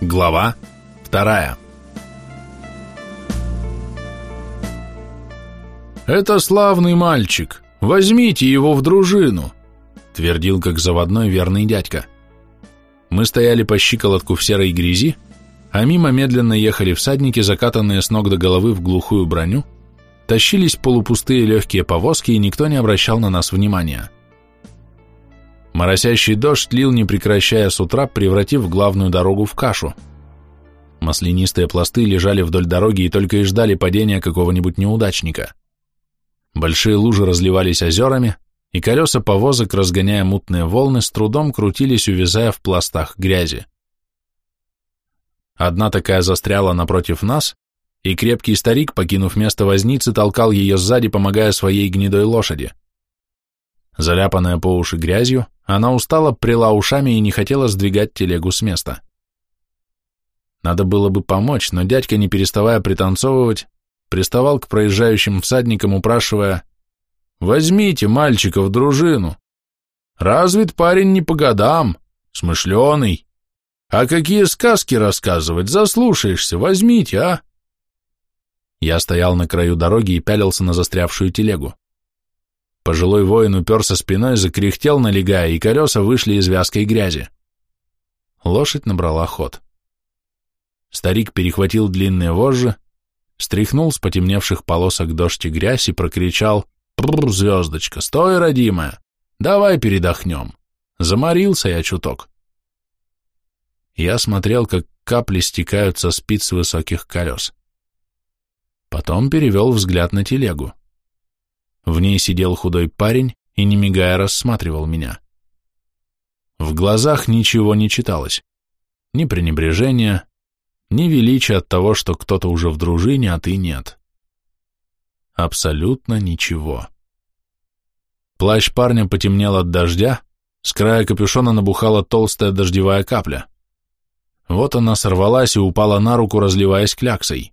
Глава вторая. «Это славный мальчик, возьмите его в дружину», — твердил как заводной верный дядька. Мы стояли по щиколотку в серой грязи, а мимо медленно ехали всадники, закатанные с ног до головы в глухую броню, тащились полупустые легкие повозки, и никто не обращал на нас внимания. Моросящий дождь лил, не прекращая с утра, превратив главную дорогу в кашу. Маслянистые пласты лежали вдоль дороги и только и ждали падения какого-нибудь неудачника. Большие лужи разливались озерами, и колеса повозок, разгоняя мутные волны, с трудом крутились, увязая в пластах грязи. Одна такая застряла напротив нас, и крепкий старик, покинув место возницы, толкал ее сзади, помогая своей гнедой лошади. Заляпанная по уши грязью, она устала, прила ушами и не хотела сдвигать телегу с места. Надо было бы помочь, но дядька, не переставая пританцовывать, приставал к проезжающим всадникам, упрашивая «Возьмите мальчика в дружину. Развит парень не по годам, смышленый. А какие сказки рассказывать, заслушаешься, возьмите, а?» Я стоял на краю дороги и пялился на застрявшую телегу. Пожилой воин уперся спиной, закряхтел, налегая, и колеса вышли из вязкой грязи. Лошадь набрала ход. Старик перехватил длинные вожжи, стряхнул с потемневших полосок дождь и грязь и прокричал «Бррр, звездочка, стой, родимая, давай передохнем. Заморился я чуток». Я смотрел, как капли стекают со спиц высоких колес. Потом перевел взгляд на телегу. В ней сидел худой парень и, не мигая, рассматривал меня. В глазах ничего не читалось. Ни пренебрежения, ни величия от того, что кто-то уже в дружине, а ты нет. Абсолютно ничего. Плащ парня потемнел от дождя, с края капюшона набухала толстая дождевая капля. Вот она сорвалась и упала на руку, разливаясь кляксой.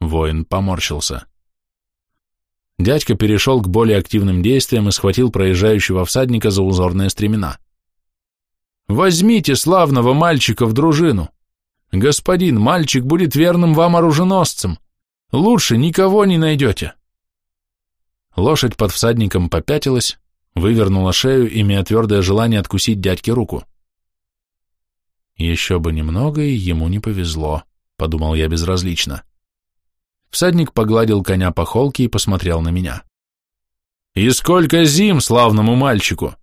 Воин поморщился. Дядька перешел к более активным действиям и схватил проезжающего всадника за узорные стремена. «Возьмите славного мальчика в дружину! Господин, мальчик будет верным вам оруженосцем! Лучше никого не найдете!» Лошадь под всадником попятилась, вывернула шею, имея твердое желание откусить дядьке руку. «Еще бы немного, и ему не повезло», — подумал я безразлично. Всадник погладил коня по холке и посмотрел на меня. «И сколько зим славному мальчику!»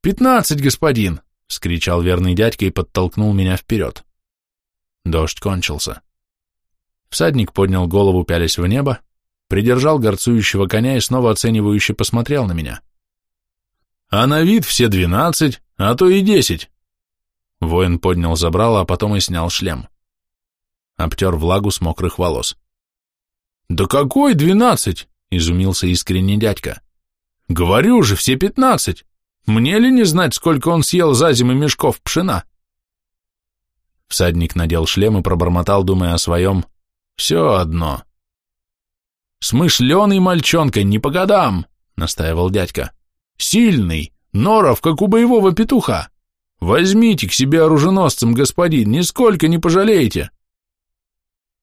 «Пятнадцать, господин!» — скричал верный дядька и подтолкнул меня вперед. Дождь кончился. Всадник поднял голову, пялясь в небо, придержал горцующего коня и снова оценивающе посмотрел на меня. «А на вид все двенадцать, а то и десять!» Воин поднял забрало, а потом и снял шлем. Обтер влагу с мокрых волос. «Да какой двенадцать?» — изумился искренний дядька. «Говорю же, все пятнадцать. Мне ли не знать, сколько он съел за зиму мешков пшена?» Всадник надел шлем и пробормотал, думая о своем. «Все одно». «Смышленый мальчонка, не по годам!» — настаивал дядька. «Сильный, норов, как у боевого петуха. Возьмите к себе оруженосцем, господин, нисколько не пожалеете».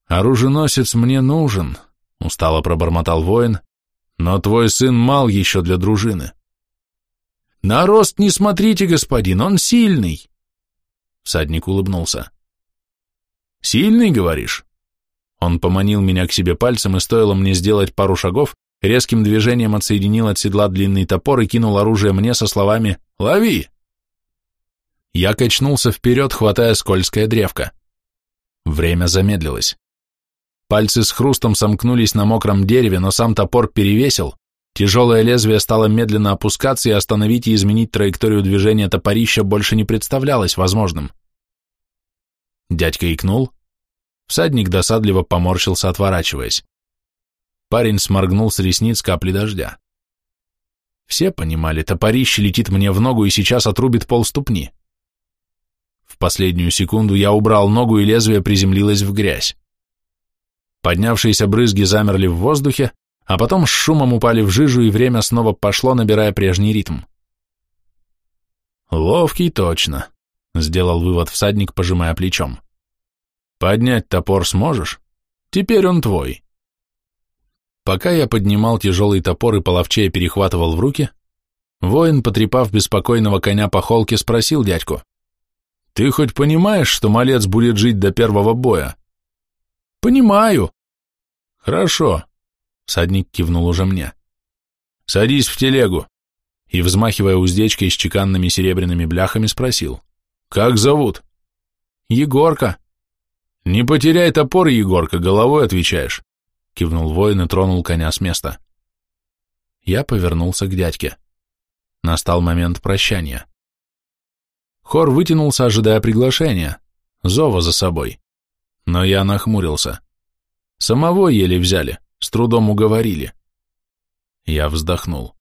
«Оруженосец мне нужен», устало пробормотал воин, но твой сын мал еще для дружины. На рост не смотрите, господин, он сильный. Всадник улыбнулся. Сильный, говоришь? Он поманил меня к себе пальцем, и стоило мне сделать пару шагов, резким движением отсоединил от седла длинный топор и кинул оружие мне со словами «Лови!». Я качнулся вперед, хватая скользкое древко. Время замедлилось. Пальцы с хрустом сомкнулись на мокром дереве, но сам топор перевесил, тяжелое лезвие стало медленно опускаться, и остановить и изменить траекторию движения топорища больше не представлялось возможным. Дядька икнул. Всадник досадливо поморщился, отворачиваясь. Парень сморгнул с ресниц капли дождя. Все понимали, топорище летит мне в ногу и сейчас отрубит полступни. В последнюю секунду я убрал ногу, и лезвие приземлилось в грязь. Поднявшиеся брызги замерли в воздухе, а потом с шумом упали в жижу, и время снова пошло, набирая прежний ритм. Ловкий точно. — сделал вывод всадник, пожимая плечом. «Поднять топор сможешь? Теперь он твой». Пока я поднимал тяжелый топор и половчее перехватывал в руки, воин, потрепав беспокойного коня по холке, спросил дядьку. «Ты хоть понимаешь, что малец будет жить до первого боя?» «Понимаю». «Хорошо», — всадник кивнул уже мне. «Садись в телегу», и, взмахивая уздечкой с чеканными серебряными бляхами, спросил. «Как зовут?» «Егорка». «Не потеряй топор, Егорка, головой отвечаешь», — кивнул воин и тронул коня с места. Я повернулся к дядьке. Настал момент прощания. Хор вытянулся, ожидая приглашения, зова за собой. Но я нахмурился. Самого еле взяли, с трудом уговорили. Я вздохнул.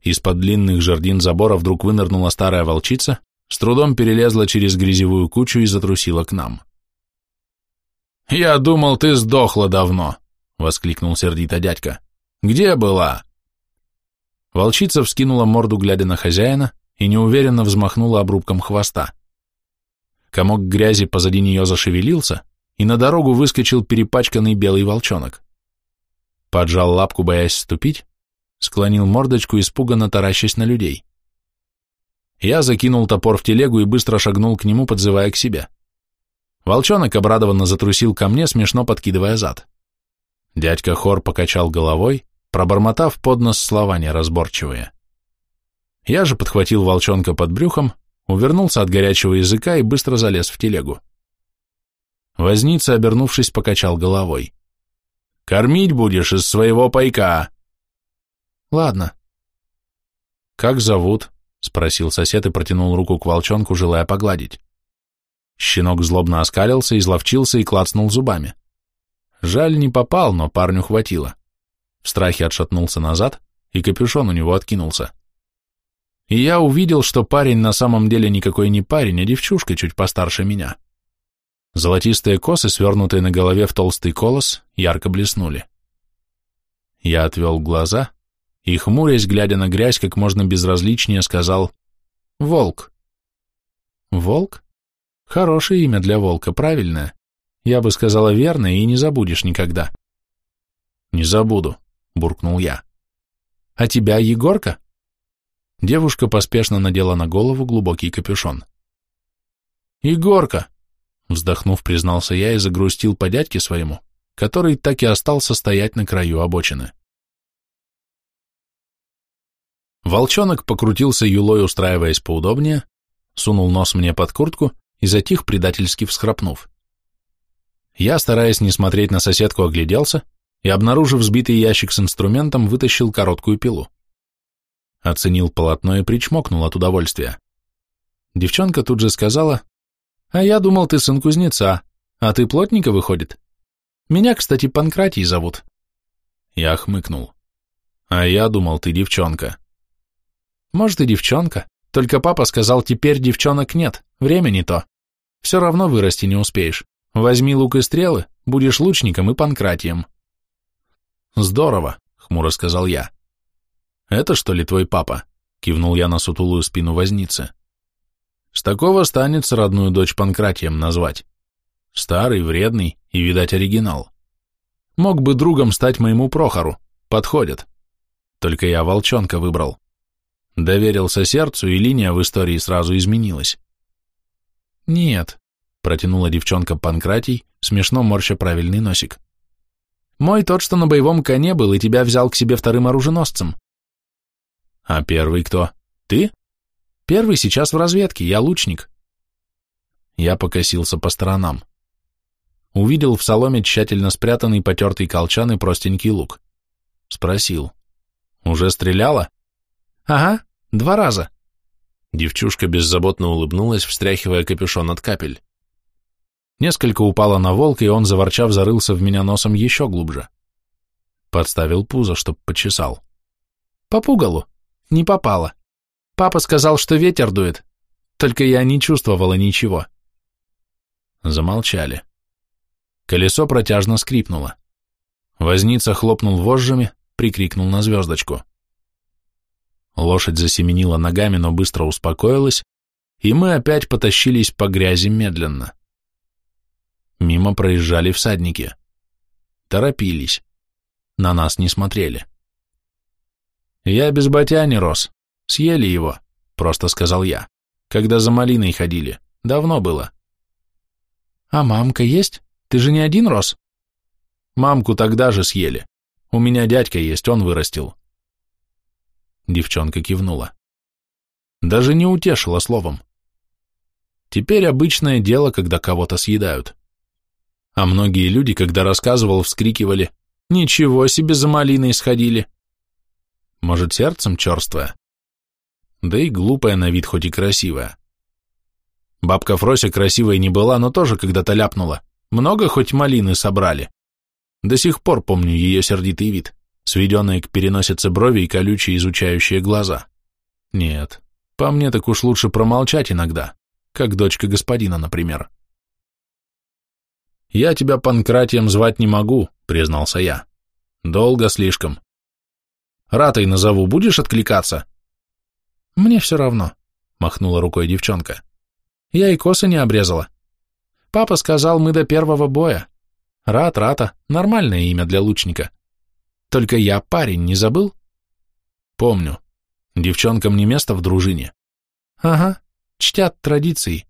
Из-под длинных жердин забора вдруг вынырнула старая волчица с трудом перелезла через грязевую кучу и затрусила к нам. «Я думал, ты сдохла давно!» — воскликнул сердито дядька. «Где была?» Волчица вскинула морду, глядя на хозяина, и неуверенно взмахнула обрубком хвоста. Комок грязи позади нее зашевелился, и на дорогу выскочил перепачканный белый волчонок. Поджал лапку, боясь ступить, склонил мордочку, испуганно таращась на людей. Я закинул топор в телегу и быстро шагнул к нему, подзывая к себе. Волчонок обрадованно затрусил ко мне, смешно подкидывая зад. Дядька Хор покачал головой, пробормотав под нос слова неразборчивые. Я же подхватил волчонка под брюхом, увернулся от горячего языка и быстро залез в телегу. Возница, обернувшись, покачал головой. «Кормить будешь из своего пайка!» «Ладно». «Как зовут?» — спросил сосед и протянул руку к волчонку, желая погладить. Щенок злобно оскалился, изловчился и клацнул зубами. Жаль, не попал, но парню хватило. В страхе отшатнулся назад, и капюшон у него откинулся. И я увидел, что парень на самом деле никакой не парень, а девчушка чуть постарше меня. Золотистые косы, свернутые на голове в толстый колос, ярко блеснули. Я отвел глаза и, хмурясь, глядя на грязь, как можно безразличнее сказал «Волк». «Волк? Хорошее имя для волка, правильное. Я бы сказала верное, и не забудешь никогда». «Не забуду», — буркнул я. «А тебя Егорка?» Девушка поспешно надела на голову глубокий капюшон. «Егорка!» — вздохнув, признался я и загрустил по дядьке своему, который так и остался стоять на краю обочины. Волчонок покрутился юлой, устраиваясь поудобнее, сунул нос мне под куртку и затих, предательски всхрапнув. Я, стараясь не смотреть на соседку, огляделся и, обнаружив сбитый ящик с инструментом, вытащил короткую пилу. Оценил полотно и причмокнул от удовольствия. Девчонка тут же сказала, «А я думал, ты сын кузнеца, а ты плотника, выходит? Меня, кстати, Панкратий зовут». Я хмыкнул. «А я думал, ты девчонка». Может, и девчонка, только папа сказал, теперь девчонок нет, время не то. Все равно вырасти не успеешь. Возьми лук и стрелы, будешь лучником и панкратием. Здорово, хмуро сказал я. Это что ли твой папа? Кивнул я на сутулую спину возницы. С такого станется родную дочь Панкратием назвать. Старый, вредный и, видать, оригинал. Мог бы другом стать моему Прохору. Подходит. Только я волчонка выбрал. Доверился сердцу, и линия в истории сразу изменилась. «Нет», — протянула девчонка Панкратий, смешно морща правильный носик. «Мой тот, что на боевом коне был, и тебя взял к себе вторым оруженосцем». «А первый кто? Ты?» «Первый сейчас в разведке, я лучник». Я покосился по сторонам. Увидел в соломе тщательно спрятанный потертый колчан и простенький лук. Спросил. «Уже стреляла?» «Ага, два раза». Девчушка беззаботно улыбнулась, встряхивая капюшон от капель. Несколько упала на волка, и он, заворчав, зарылся в меня носом еще глубже. Подставил пузо, чтоб почесал. «По пугалу. Не попало. Папа сказал, что ветер дует. Только я не чувствовала ничего». Замолчали. Колесо протяжно скрипнуло. Возница хлопнул вожжами, прикрикнул на звездочку. Лошадь засеменила ногами, но быстро успокоилась и мы опять потащились по грязи медленно. Мимо проезжали всадники. Торопились. На нас не смотрели. «Я без батяни рос. Съели его», — просто сказал я, когда за малиной ходили. Давно было. «А мамка есть? Ты же не один рос?» «Мамку тогда же съели. У меня дядька есть, он вырастил». Девчонка кивнула. Даже не утешила словом. Теперь обычное дело, когда кого-то съедают. А многие люди, когда рассказывал, вскрикивали «Ничего себе за малиной сходили!» Может, сердцем черствое? Да и глупая на вид, хоть и красивая. Бабка Фрося красивой не была, но тоже когда-то ляпнула. Много хоть малины собрали. До сих пор помню ее сердитый вид, сведенные к переносице брови и колючие изучающие глаза. Нет, по мне так уж лучше промолчать иногда, как дочка господина, например. «Я тебя Панкратием звать не могу», — признался я. «Долго слишком. Ратой назову, будешь откликаться?» «Мне все равно», — махнула рукой девчонка. Я и косы не обрезала. Папа сказал, мы до первого боя. Рат, Рата, нормальное имя для лучника. Только я парень, не забыл? Помню. Девчонкам не место в дружине. Ага, чтят традиции.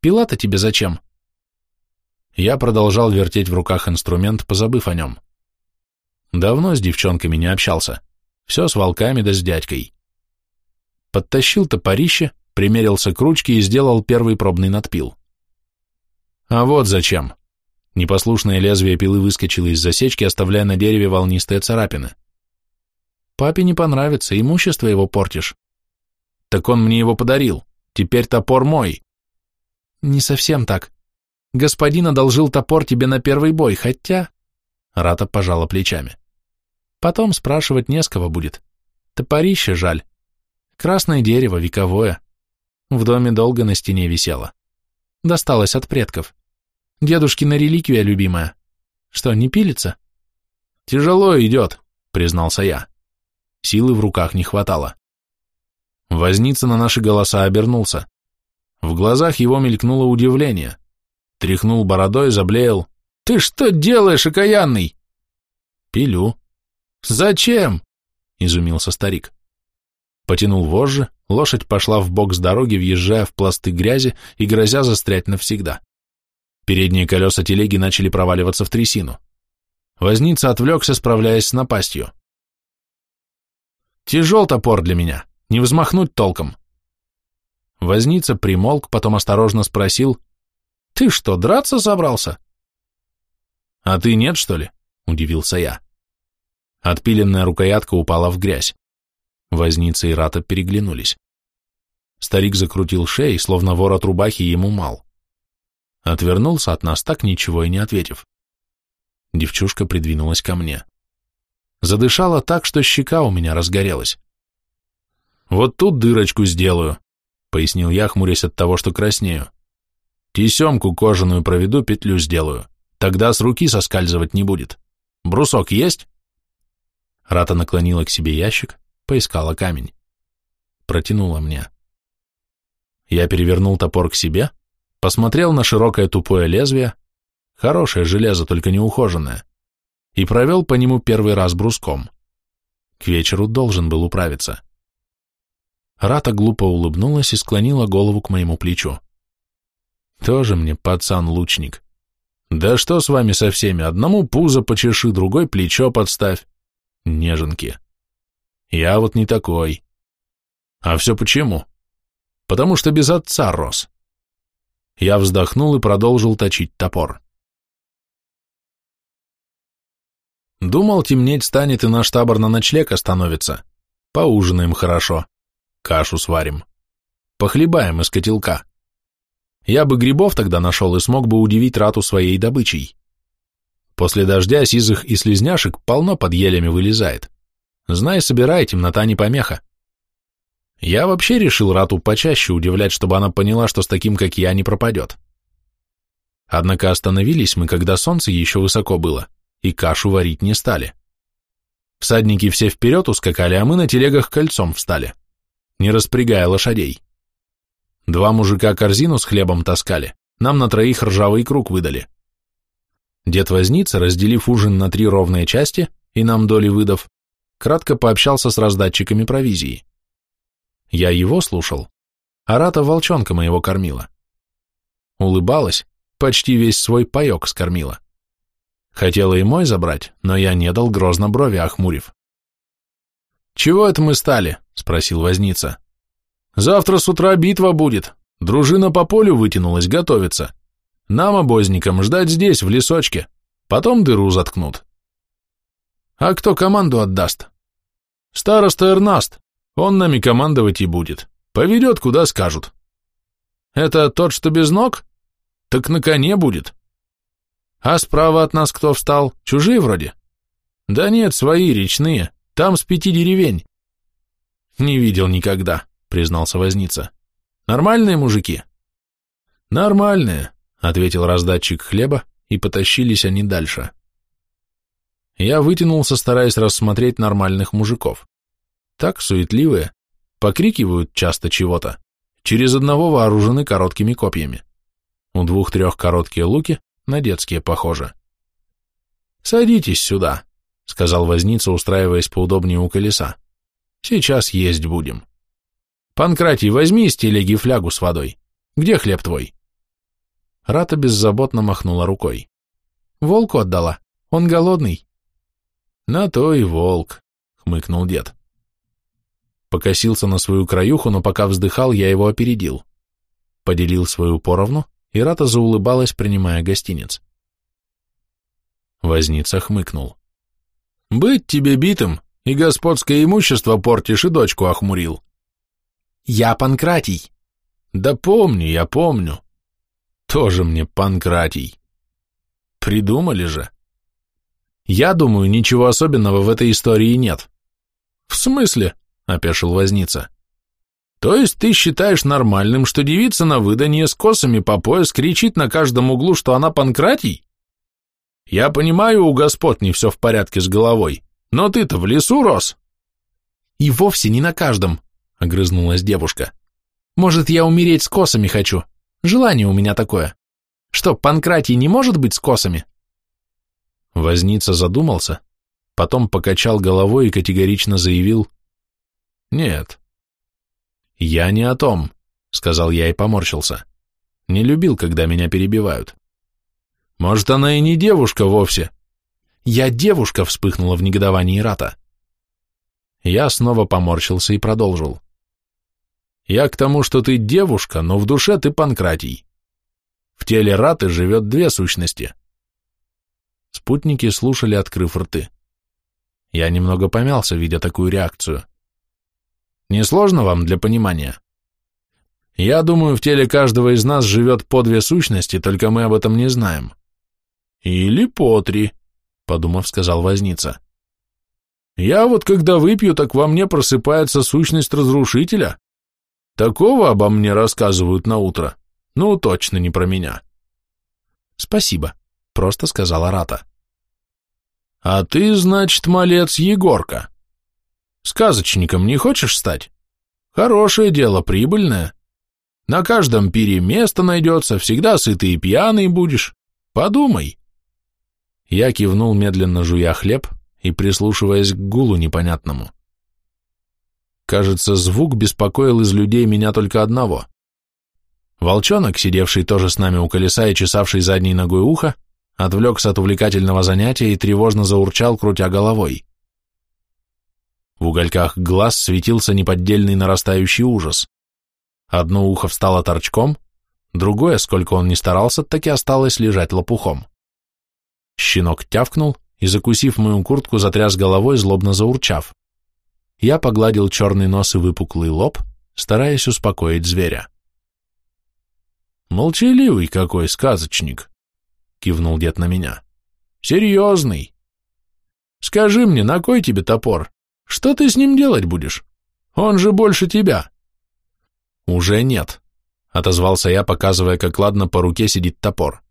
Пила-то тебе зачем? Я продолжал вертеть в руках инструмент, позабыв о нем. Давно с девчонками не общался. Все с волками да с дядькой. Подтащил топорище, примерился к ручке и сделал первый пробный надпил. А вот зачем. Непослушное лезвие пилы выскочило из засечки, оставляя на дереве волнистые царапины. Папе не понравится, имущество его портишь. Так он мне его подарил. Теперь топор мой. Не совсем так. Господин одолжил топор тебе на первый бой, хотя... Рата пожала плечами. Потом спрашивать не с кого будет. Топорище жаль. Красное дерево, вековое. В доме долго на стене висела. Досталось от предков. Дедушкина реликвия любимая. Что, не пилится? Тяжело идет, признался я. Силы в руках не хватало. Возница на наши голоса обернулся. В глазах его мелькнуло удивление. Тряхнул бородой, заблеял. «Ты что делаешь, окаянный?» «Пилю». «Зачем?» — изумился старик. Потянул вожжи, лошадь пошла в бок с дороги, въезжая в пласты грязи и грозя застрять навсегда. Передние колеса телеги начали проваливаться в трясину. Возница отвлекся, справляясь с напастью. «Тяжел топор для меня, не взмахнуть толком». Возница примолк, потом осторожно спросил, «Ты что, драться собрался?» «А ты нет, что ли?» — удивился я. Отпиленная рукоятка упала в грязь. Возница и Рата переглянулись. Старик закрутил шеей, словно ворот рубахи ему мал. Отвернулся от нас, так ничего и не ответив. Девчушка придвинулась ко мне. Задышала так, что щека у меня разгорелась. «Вот тут дырочку сделаю», — пояснил я, хмурясь от того, что краснею. «Тесемку кожаную проведу, петлю сделаю. Тогда с руки соскальзывать не будет. Брусок есть?» Рата наклонила к себе ящик, поискала камень. Протянула мне. Я перевернул топор к себе, посмотрел на широкое тупое лезвие, хорошее железо, только неухоженное, и провел по нему первый раз бруском. К вечеру должен был управиться. Рата глупо улыбнулась и склонила голову к моему плечу. Тоже мне пацан-лучник. Да что с вами со всеми, одному пузо почеши, другой плечо подставь. Неженки. Я вот не такой. А все почему? Потому что без отца рос. Я вздохнул и продолжил точить топор. Думал, темнеть станет и наш табор на ночлег остановится. Поужинаем хорошо. Кашу сварим. Похлебаем из котелка. Я бы грибов тогда нашел и смог бы удивить рату своей добычей. После дождя сизых и слезняшек полно под елями вылезает. Знай, собирай, темнота не помеха. Я вообще решил Рату почаще удивлять, чтобы она поняла, что с таким, как я, не пропадет. Однако остановились мы, когда солнце еще высоко было, и кашу варить не стали. Всадники все вперед ускакали, а мы на телегах кольцом встали, не распрягая лошадей. Два мужика корзину с хлебом таскали, нам на троих ржавый круг выдали. Дед Возница, разделив ужин на три ровные части и нам доли выдав, кратко пообщался с раздатчиками провизии. Я его слушал, а Рата волчонка моего кормила. Улыбалась, почти весь свой паек скормила. Хотела и мой забрать, но я не дал грозно брови охмурив. «Чего это мы стали?» — спросил Возница. «Завтра с утра битва будет. Дружина по полю вытянулась, готовится. Нам, обозникам, ждать здесь, в лесочке. Потом дыру заткнут». «А кто команду отдаст?» «Староста Эрнаст. Он нами командовать и будет. Поведет, куда скажут». «Это тот, что без ног? Так на коне будет». «А справа от нас кто встал? Чужие вроде?» «Да нет, свои, речные. Там с пяти деревень. Не видел никогда, признался возница. Нормальные мужики? Нормальные, ответил раздатчик хлеба, и потащились они дальше. Я вытянулся, стараясь рассмотреть нормальных мужиков. Так суетливые, покрикивают часто чего-то, через одного вооружены короткими копьями. У двух-трех короткие луки, на детские похоже. «Садитесь сюда», — сказал возница, устраиваясь поудобнее у колеса. «Сейчас есть будем. Панкратий, возьми из телеги флягу с водой. Где хлеб твой?» Рата беззаботно махнула рукой. «Волку отдала. Он голодный». «На то и волк», — хмыкнул дед. Покосился на свою краюху, но пока вздыхал, я его опередил. Поделил свою поровну, и Рата заулыбалась, принимая гостинец. Возница хмыкнул. Быть тебе битым, и господское имущество портишь, и дочку охмурил. Я Панкратий. Да помню, я помню. Тоже мне Панкратий. Придумали же. Я думаю, ничего особенного в этой истории нет. В смысле? Опешил возница. То есть ты считаешь нормальным, что девица на выданье с косами по пояс кричит на каждом углу, что она Панкратий? Я понимаю, у господ не все в порядке с головой, но ты-то в лесу рос. И вовсе не на каждом, огрызнулась девушка. Может, я умереть с косами хочу? Желание у меня такое. Что, Панкратий не может быть с косами? Возница задумался, потом покачал головой и категорично заявил, «Нет». «Я не о том», — сказал я и поморщился. «Не любил, когда меня перебивают. Может, она и не девушка вовсе. Я девушка, вспыхнула в негодовании Рата. Я снова поморщился и продолжил. Я к тому, что ты девушка, но в душе ты Панкратий. В теле Раты живет две сущности. Спутники слушали, открыв рты. Я немного помялся, видя такую реакцию. Несложно вам для понимания? Я думаю, в теле каждого из нас живет по две сущности, только мы об этом не знаем. Или по три, подумав, сказал возница. Я вот когда выпью, так во мне просыпается сущность разрушителя. Такого обо мне рассказывают на утро. Ну, точно не про меня. Спасибо, просто сказала Рата. А ты, значит, малец Егорка. Сказочником не хочешь стать? Хорошее дело, прибыльное. На каждом пире место найдется, всегда сытый и пьяный будешь. Подумай. Я кивнул, медленно жуя хлеб и прислушиваясь к гулу непонятному. Кажется, звук беспокоил из людей меня только одного. Волчонок, сидевший тоже с нами у колеса и чесавший задней ногой ухо, отвлекся от увлекательного занятия и тревожно заурчал, крутя головой. В угольках глаз светился неподдельный нарастающий ужас. Одно ухо встало торчком, другое, сколько он ни старался, так и осталось лежать лопухом. Щенок тявкнул и, закусив мою куртку, затряс головой, злобно заурчав. Я погладил черный нос и выпуклый лоб, стараясь успокоить зверя. «Молчаливый какой сказочник!» — кивнул дед на меня. «Серьезный! Скажи мне, на кой тебе топор? Что ты с ним делать будешь? Он же больше тебя!» «Уже нет», — отозвался я, показывая, как ладно по руке сидит топор.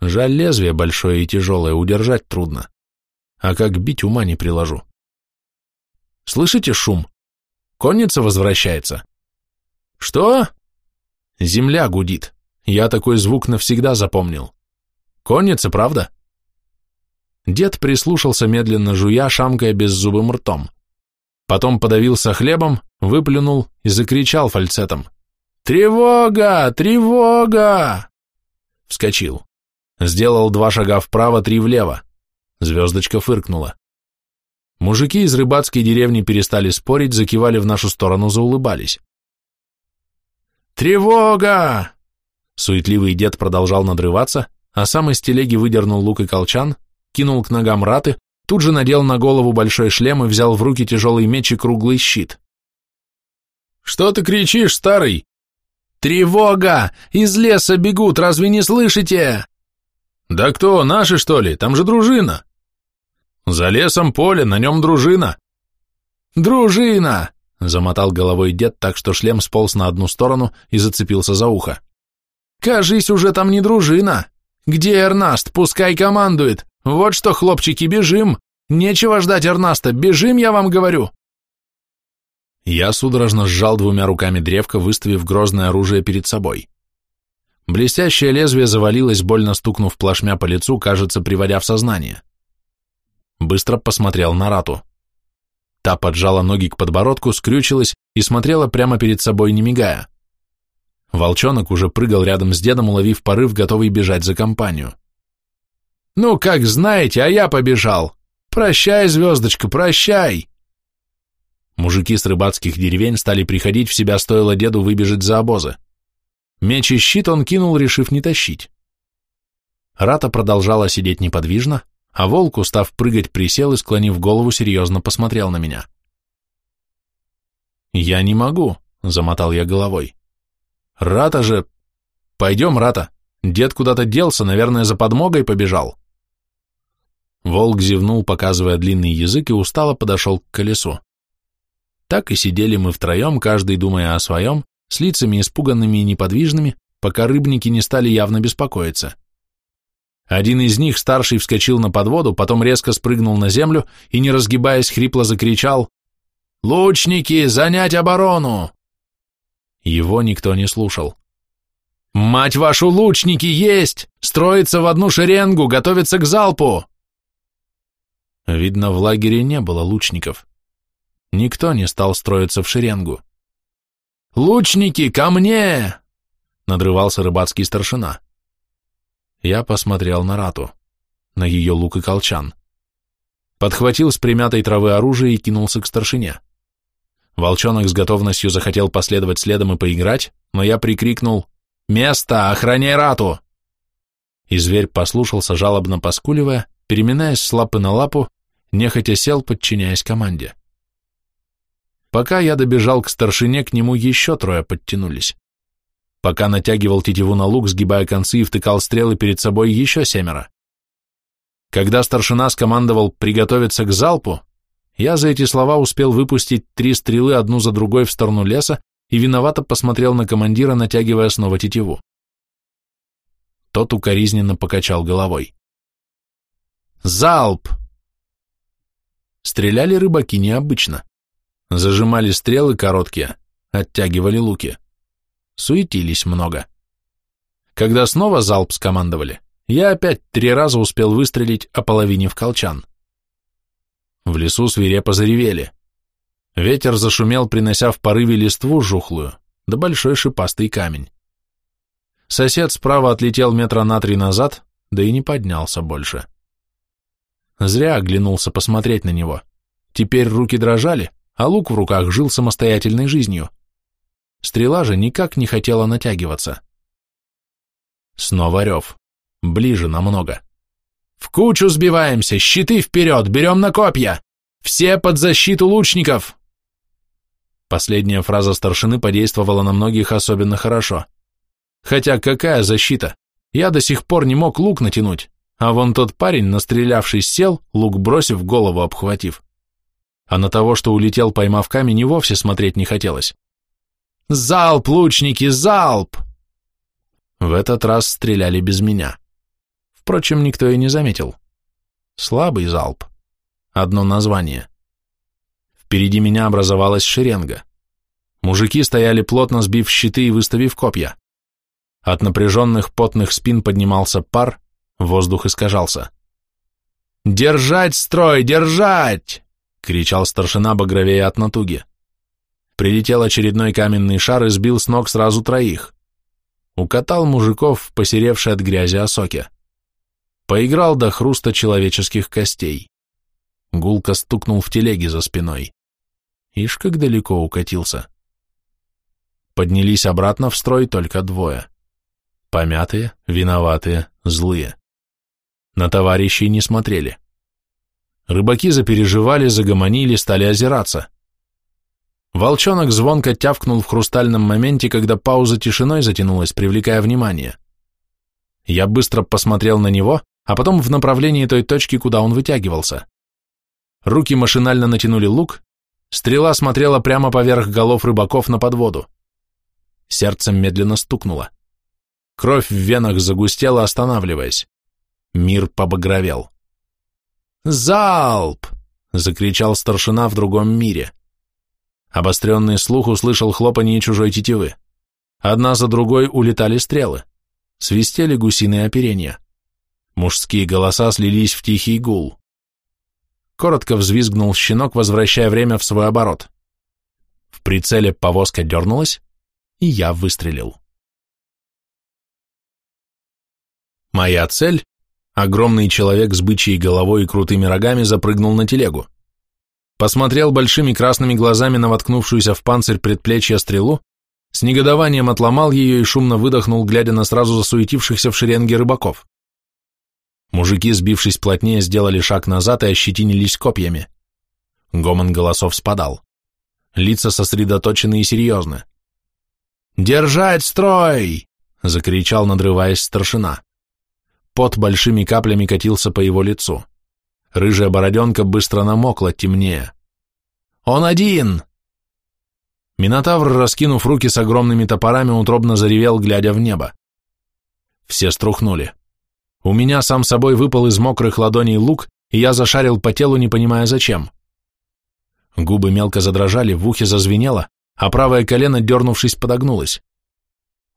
Жаль, лезвие большое и тяжелое, удержать трудно. А как бить, ума не приложу. Слышите шум? Конница возвращается. Что? Земля гудит. Я такой звук навсегда запомнил. Конница, правда? Дед прислушался медленно жуя, шамкая беззубым ртом. Потом подавился хлебом, выплюнул и закричал фальцетом. «Тревога! Тревога!» Вскочил. Сделал два шага вправо, три влево. Звездочка фыркнула. Мужики из рыбацкой деревни перестали спорить, закивали в нашу сторону, заулыбались. «Тревога!» Суетливый дед продолжал надрываться, а сам из телеги выдернул лук и колчан, кинул к ногам раты, тут же надел на голову большой шлем и взял в руки тяжелый меч и круглый щит. «Что ты кричишь, старый?» «Тревога! Из леса бегут, разве не слышите?» «Да кто, наши, что ли? Там же дружина!» «За лесом поле, на нем дружина!» «Дружина!» — замотал головой дед так, что шлем сполз на одну сторону и зацепился за ухо. «Кажись, уже там не дружина! Где Эрнаст? Пускай командует! Вот что, хлопчики, бежим! Нечего ждать Эрнаста, бежим, я вам говорю!» Я судорожно сжал двумя руками древко, выставив грозное оружие перед собой. Блестящее лезвие завалилось, больно стукнув плашмя по лицу, кажется, приводя в сознание. Быстро посмотрел на Рату. Та поджала ноги к подбородку, скрючилась и смотрела прямо перед собой, не мигая. Волчонок уже прыгал рядом с дедом, уловив порыв, готовый бежать за компанию. «Ну, как знаете, а я побежал! Прощай, звездочка, прощай!» Мужики с рыбацких деревень стали приходить в себя, стоило деду выбежать за обозы. Меч и щит он кинул, решив не тащить. Рата продолжала сидеть неподвижно, а волк, устав прыгать, присел и, склонив голову, серьезно посмотрел на меня. «Я не могу», — замотал я головой. Рата же... Пойдем, Рата. Дед куда-то делся, наверное, за подмогой побежал. Волк зевнул, показывая длинный язык, и устало подошел к колесу. Так и сидели мы втроем, каждый думая о своем, с лицами испуганными и неподвижными, пока рыбники не стали явно беспокоиться. Один из них, старший, вскочил на подводу, потом резко спрыгнул на землю и, не разгибаясь, хрипло закричал «Лучники, занять оборону!» Его никто не слушал. «Мать вашу, лучники есть! Строится в одну шеренгу, готовится к залпу!» Видно, в лагере не было лучников. Никто не стал строиться в шеренгу. «Лучники, ко мне!» — надрывался рыбацкий старшина. Я посмотрел на Рату, на ее лук и колчан. Подхватил с примятой травы оружие и кинулся к старшине. Волчонок с готовностью захотел последовать следом и поиграть, но я прикрикнул «Место! Охраняй рату!» И зверь послушался, жалобно поскуливая, переминаясь с лапы на лапу, нехотя сел, подчиняясь команде. Пока я добежал к старшине, к нему еще трое подтянулись. Пока натягивал тетиву на лук, сгибая концы и втыкал стрелы перед собой еще семеро. Когда старшина скомандовал приготовиться к залпу, я за эти слова успел выпустить три стрелы одну за другой в сторону леса и виновато посмотрел на командира, натягивая снова тетиву. Тот укоризненно покачал головой. «Залп!» Стреляли рыбаки необычно. Зажимали стрелы короткие, оттягивали луки. Суетились много. Когда снова залп скомандовали, я опять три раза успел выстрелить о половине в колчан. В лесу свирепо заревели. Ветер зашумел, принося в порыве листву жухлую, да большой шипастый камень. Сосед справа отлетел метра на три назад, да и не поднялся больше. Зря оглянулся посмотреть на него. Теперь руки дрожали, а лук в руках жил самостоятельной жизнью. Стрела же никак не хотела натягиваться. Снова рев. Ближе намного. В кучу сбиваемся, щиты вперед, берем на копья! Все под защиту лучников!» Последняя фраза старшины подействовала на многих особенно хорошо. Хотя какая защита? Я до сих пор не мог лук натянуть, а вон тот парень, настрелявшись, сел, лук бросив, голову обхватив. А на того, что улетел, поймав камень, и вовсе смотреть не хотелось. «Залп, лучники, залп!» В этот раз стреляли без меня. Впрочем, никто и не заметил. Слабый залп. Одно название. Впереди меня образовалась шеренга. Мужики стояли плотно, сбив щиты и выставив копья. От напряженных потных спин поднимался пар, воздух искажался. «Держать строй, держать!» — кричал старшина багровея от натуги. Прилетел очередной каменный шар и сбил с ног сразу троих. Укатал мужиков, посеревший от грязи осоки. Поиграл до хруста человеческих костей. Гулко стукнул в телеге за спиной. Ишь, как далеко укатился. Поднялись обратно в строй только двое. Помятые, виноватые, злые. На товарищей не смотрели. Рыбаки запереживали, загомонили, стали озираться. Волчонок звонко тявкнул в хрустальном моменте, когда пауза тишиной затянулась, привлекая внимание. Я быстро посмотрел на него, а потом в направлении той точки, куда он вытягивался. Руки машинально натянули лук, стрела смотрела прямо поверх голов рыбаков на подводу. Сердце медленно стукнуло. Кровь в венах загустела, останавливаясь. Мир побагровел. «Залп!» — закричал старшина в другом мире. Обостренный слух услышал хлопанье чужой тетивы. Одна за другой улетали стрелы. Свистели гусиные оперения. Мужские голоса слились в тихий гул. Коротко взвизгнул щенок, возвращая время в свой оборот. В прицеле повозка дернулась, и я выстрелил. Моя цель — огромный человек с бычьей головой и крутыми рогами запрыгнул на телегу. Посмотрел большими красными глазами на воткнувшуюся в панцирь предплечья стрелу, с негодованием отломал ее и шумно выдохнул, глядя на сразу засуетившихся в шеренге рыбаков. Мужики, сбившись плотнее, сделали шаг назад и ощетинились копьями. Гомон голосов спадал. Лица сосредоточены и серьезны. «Держать строй!» — закричал, надрываясь старшина. Пот большими каплями катился по его лицу. Рыжая бороденка быстро намокла, темнее. «Он один!» Минотавр, раскинув руки с огромными топорами, утробно заревел, глядя в небо. Все струхнули. У меня сам собой выпал из мокрых ладоней лук, и я зашарил по телу, не понимая зачем. Губы мелко задрожали, в ухе зазвенело, а правое колено, дернувшись, подогнулось.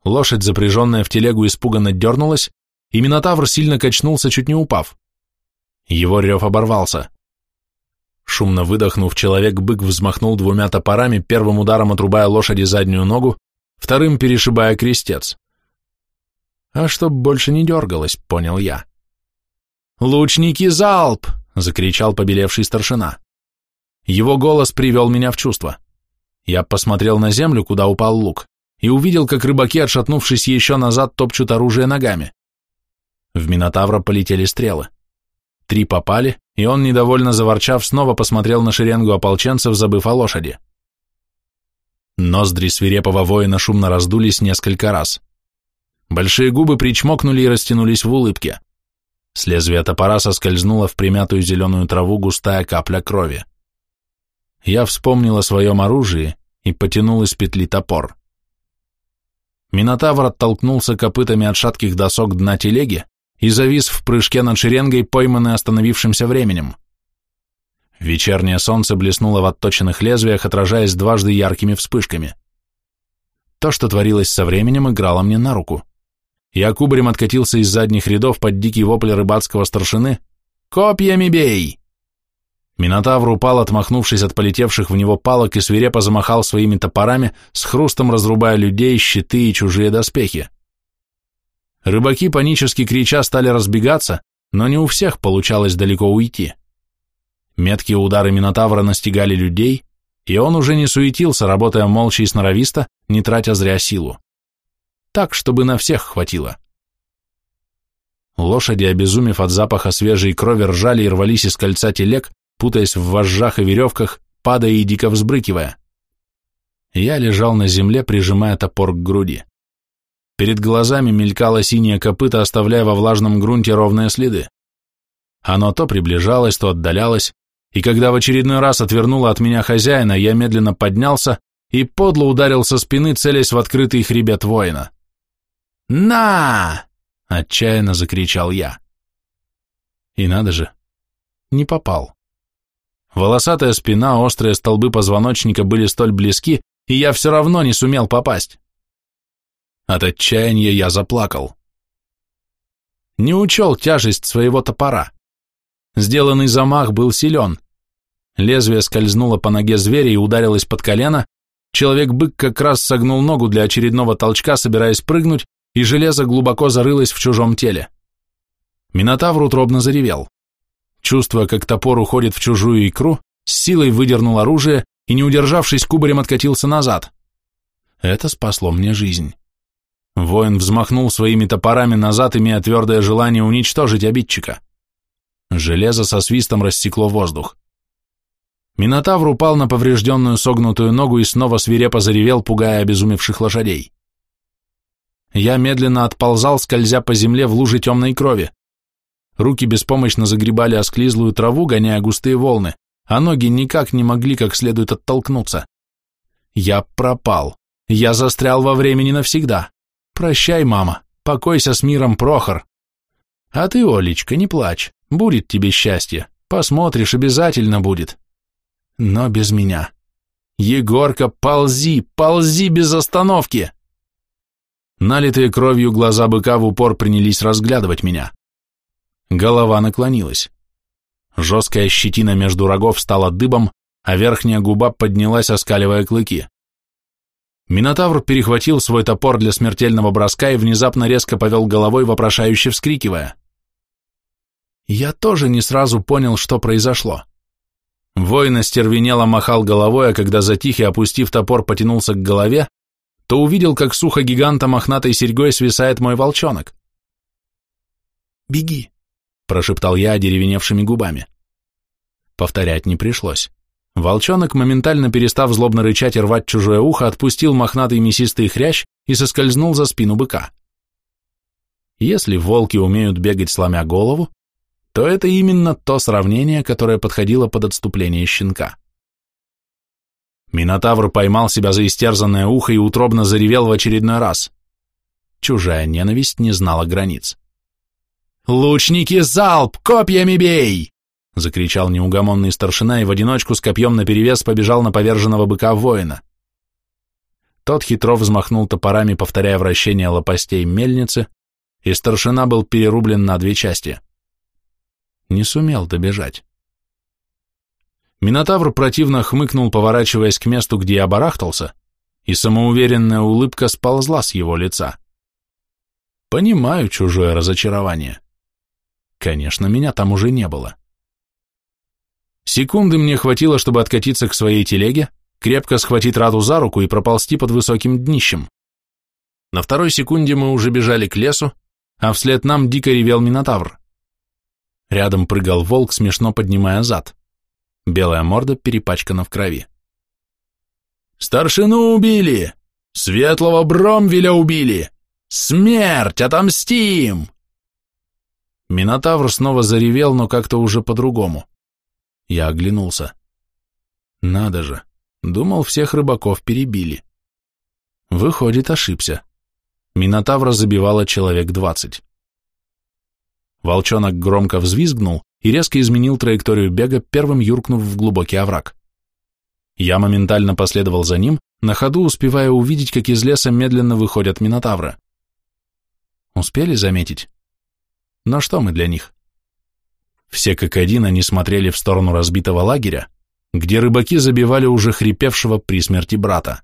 Лошадь, запряженная в телегу, испуганно дернулась, и Минотавр сильно качнулся, чуть не упав. Его рев оборвался. Шумно выдохнув, человек-бык взмахнул двумя топорами, первым ударом отрубая лошади заднюю ногу, вторым перешибая крестец. А чтоб больше не дергалось, понял я. «Лучники, залп!» — закричал побелевший старшина. Его голос привел меня в чувство. Я посмотрел на землю, куда упал лук, и увидел, как рыбаки, отшатнувшись еще назад, топчут оружие ногами. В Минотавра полетели стрелы. Три попали, и он, недовольно заворчав, снова посмотрел на шеренгу ополченцев, забыв о лошади. Ноздри свирепого воина шумно раздулись несколько раз. Большие губы причмокнули и растянулись в улыбке. С лезвия топора соскользнула в примятую зеленую траву густая капля крови. Я вспомнил о своем оружии и потянул из петли топор. Минотавр оттолкнулся копытами от шатких досок дна телеги и завис в прыжке над шеренгой, пойманный остановившимся временем. Вечернее солнце блеснуло в отточенных лезвиях, отражаясь дважды яркими вспышками. То, что творилось со временем, играло мне на руку. Я кубарем откатился из задних рядов под дикий вопль рыбацкого старшины «Копьями бей!». Минотавр упал, отмахнувшись от полетевших в него палок и свирепо замахал своими топорами, с хрустом разрубая людей, щиты и чужие доспехи. Рыбаки, панически крича, стали разбегаться, но не у всех получалось далеко уйти. Меткие удары Минотавра настигали людей, и он уже не суетился, работая молча и сноровисто, не тратя зря силу так, чтобы на всех хватило. Лошади, обезумев от запаха свежей крови, ржали и рвались из кольца телег, путаясь в вожжах и веревках, падая и дико взбрыкивая. Я лежал на земле, прижимая топор к груди. Перед глазами мелькало синее копыто, оставляя во влажном грунте ровные следы. Оно то приближалось, то отдалялось, и когда в очередной раз отвернуло от меня хозяина, я медленно поднялся и подло ударил со спины, целясь в открытый хребет воина. «На!» — отчаянно закричал я. И надо же, не попал. Волосатая спина, острые столбы позвоночника были столь близки, и я все равно не сумел попасть. От отчаяния я заплакал. Не учел тяжесть своего топора. Сделанный замах был силен. Лезвие скользнуло по ноге зверя и ударилось под колено. Человек-бык как раз согнул ногу для очередного толчка, собираясь прыгнуть, и железо глубоко зарылось в чужом теле. Минотавр утробно заревел. Чувствуя, как топор уходит в чужую икру, с силой выдернул оружие и, не удержавшись, кубарем откатился назад. Это спасло мне жизнь. Воин взмахнул своими топорами назад, имея твердое желание уничтожить обидчика. Железо со свистом рассекло воздух. Минотавр упал на поврежденную согнутую ногу и снова свирепо заревел, пугая обезумевших лошадей. Я медленно отползал, скользя по земле в луже темной крови. Руки беспомощно загребали осклизлую траву, гоняя густые волны, а ноги никак не могли как следует оттолкнуться. Я пропал. Я застрял во времени навсегда. Прощай, мама. Покойся с миром, Прохор. А ты, Олечка, не плачь. Будет тебе счастье. Посмотришь, обязательно будет. Но без меня. Егорка, ползи, ползи без остановки. Налитые кровью глаза быка в упор принялись разглядывать меня. Голова наклонилась. Жесткая щетина между рогов стала дыбом, а верхняя губа поднялась, оскаливая клыки. Минотавр перехватил свой топор для смертельного броска и внезапно резко повел головой, вопрошающе вскрикивая. Я тоже не сразу понял, что произошло. Воин остервенело махал головой, а когда затих и, опустив топор, потянулся к голове, то увидел, как сухо гиганта мохнатой серьгой свисает мой волчонок. «Беги», — прошептал я одеревеневшими губами. Повторять не пришлось. Волчонок, моментально перестав злобно рычать и рвать чужое ухо, отпустил мохнатый мясистый хрящ и соскользнул за спину быка. Если волки умеют бегать, сломя голову, то это именно то сравнение, которое подходило под отступление щенка. Минотавр поймал себя за истерзанное ухо и утробно заревел в очередной раз. Чужая ненависть не знала границ. «Лучники, залп! Копьями бей!» — закричал неугомонный старшина и в одиночку с копьем наперевес побежал на поверженного быка воина. Тот хитро взмахнул топорами, повторяя вращение лопастей мельницы, и старшина был перерублен на две части. Не сумел добежать. Минотавр противно хмыкнул, поворачиваясь к месту, где я барахтался, и самоуверенная улыбка сползла с его лица. Понимаю чужое разочарование. Конечно, меня там уже не было. Секунды мне хватило, чтобы откатиться к своей телеге, крепко схватить Раду за руку и проползти под высоким днищем. На второй секунде мы уже бежали к лесу, а вслед нам дико ревел Минотавр. Рядом прыгал волк, смешно поднимая зад. Белая морда перепачкана в крови. «Старшину убили! Светлого Бромвеля убили! Смерть! Отомстим!» Минотавр снова заревел, но как-то уже по-другому. Я оглянулся. Надо же, думал, всех рыбаков перебили. Выходит, ошибся. Минотавра забивала человек двадцать. Волчонок громко взвизгнул и резко изменил траекторию бега, первым юркнув в глубокий овраг. Я моментально последовал за ним, на ходу успевая увидеть, как из леса медленно выходят минотавры. Успели заметить? Но что мы для них? Все как один они смотрели в сторону разбитого лагеря, где рыбаки забивали уже хрипевшего при смерти брата.